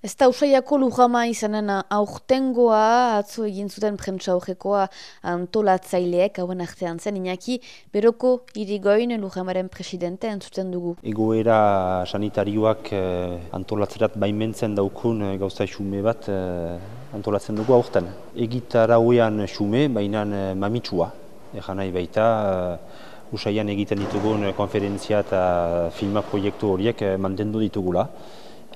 Ez da usaiako lujama izanen aurtengoa, atzo egin zuten prentsa horrekoa antolatzaileek, hauen artean zen, inaki, beroko irigoin lujamaren presidente entzuten dugu. Egoera sanitarioak eh, antolatzerat baimentzen daukun eh, gauza xume bat eh, antolatzen dugu aurten. Egitarauean xume, baina mamitsua. Egan nahi baita, eh, usaian egiten ditugun konferentzia eta filma proiektu horiek mantendu ditugula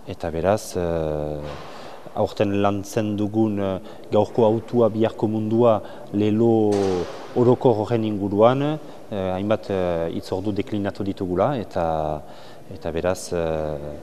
eta beraz uh, aurten lantzen dugun uh, gaurko autua biharko mundua lelo oroko horren inguruan uh, hainbat uh, itzordu deklinatu ditugula. Eta eta beraz uh,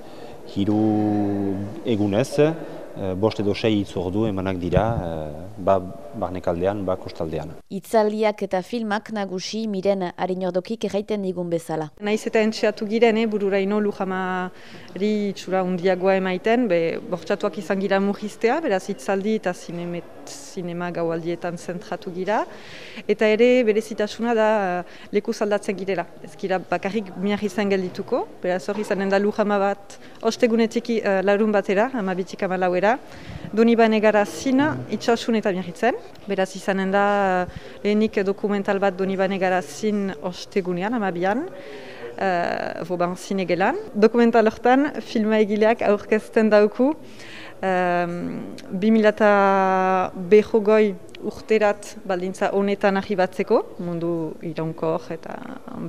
hiru egunez uh, bost edo sei itzordu emanak dira. Uh, ba barnekaldean, ba kostaldean. Itzaldiak eta filmak nagusi miren harinordokik erraiten digun bezala. Naiz eta entxeatu giren, eh, bururaino lujamari itxura undiagoa emaiten, be, bortxatuak izan gira mugiztea, beraz itzaldi eta zinemet, zinema gaualdietan zentratu gira. Eta ere berezitasuna da uh, leku zaldatzen girela. Ez gira bakarrik miak izan geldituko, beraz hori izanen da lujama bat ostegunetik uh, larun batera, ama bitik amalauera. Doni bane gara zina, itxasun eta miagitzen. Beraz izanen da lehenik dokumental bat doni bane gara zin ostegunean, amabian. Uh, Voban zine gelan. Dokumental hortan filma egileak aurkezten dauku. Um, 2000 behogoi urterat baldintza honetan batzeko, mundu iraunkor eta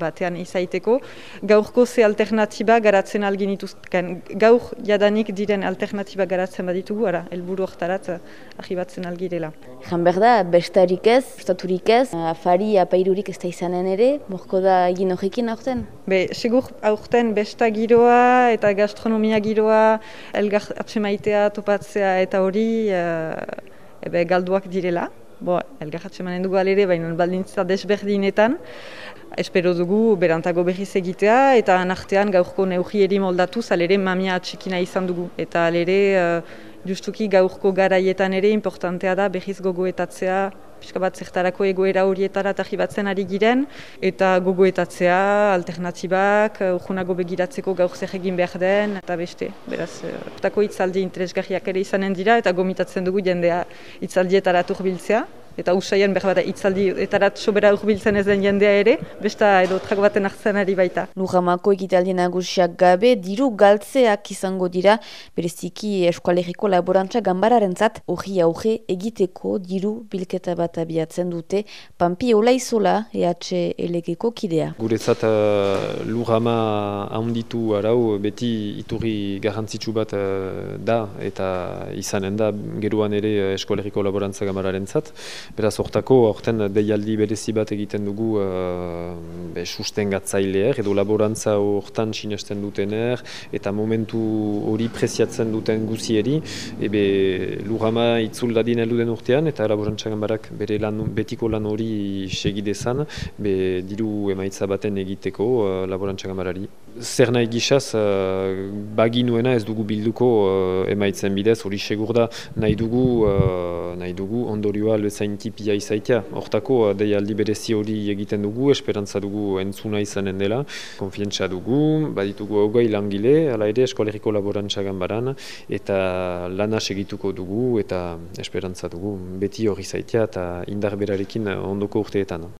batean izaiteko, gaurko ze alternatiba garatzen algin ituzken. Gaur jadanik diren alternatiba garatzen baditugu, ara, helburu hortarat batzen algirela. Jan berda, bestarik ez, estaturik ez, afari apairurik ez da izanen ere, morko da egin horrekin aurten? Be, segur aurten besta giroa eta gastronomia giroa, elgar apsemaitea, topatzea eta hori, uh, ebe, galduak direla bo, elgarratxe manen dugu alere, baina baldintza desberdinetan, espero dugu berantago berriz egitea, eta anartean gaurko neugieri moldatu, alere mamia atxikina izan dugu. Eta alere, uh, justuki gaurko garaietan ere, importantea da berriz gogoetatzea, pixka bat zertarako egoera horietara taji batzen ari giren, eta gogoetatzea, alternatibak, urgunago begiratzeko gaur zer egin behar den, eta beste, beraz, urtako itzaldi interesgarriak ere izanen dira, eta gomitatzen dugu jendea itzaldietara turbiltzea eta usaian behar bada itzaldi etarat sobera urbiltzen ez den jendea ere, besta edo trago baten hartzen ari baita. Lujamako egitaldi nagusiak gabe, diru galtzeak izango dira, bereziki eskualeriko laborantza gambararen zat, hori auge egiteko diru bilketa bat abiatzen dute, Pampi Olaizola EH elegeko kidea. Guretzat uh, lujama ahonditu arau, beti iturri garrantzitsu bat uh, da, eta izanen da, geruan ere uh, eskualeriko laborantza gambararen zat, Beraz, hortako, horten deialdi berezi bat egiten dugu uh, be, sustengatzaileer, edo laborantza hortan sinesten dutener, eta momentu hori preziatzen duten guzieri, ebe lurama itzul dadin eluden urtean, eta laborantzagan barak bere lan, betiko lan hori segidezan, be diru emaitza baten egiteko uh, laborantzagan barari. Zer nahi gisaz, uh, baginuena ez dugu bilduko uh, emaitzen bidez, hori segur da, nahi dugu, uh, nahi dugu ondorioa lezain tipia izaitea. Hortako, eh, deialdi berezi hori egiten dugu, esperantza dugu entzuna izanen dela, konfientza dugu, baditugu hogei langile, ala ere eskoleriko laborantzagan baran, eta lana segituko dugu, eta esperantza dugu beti hori izaitea, eta indar berarekin ondoko urteetan.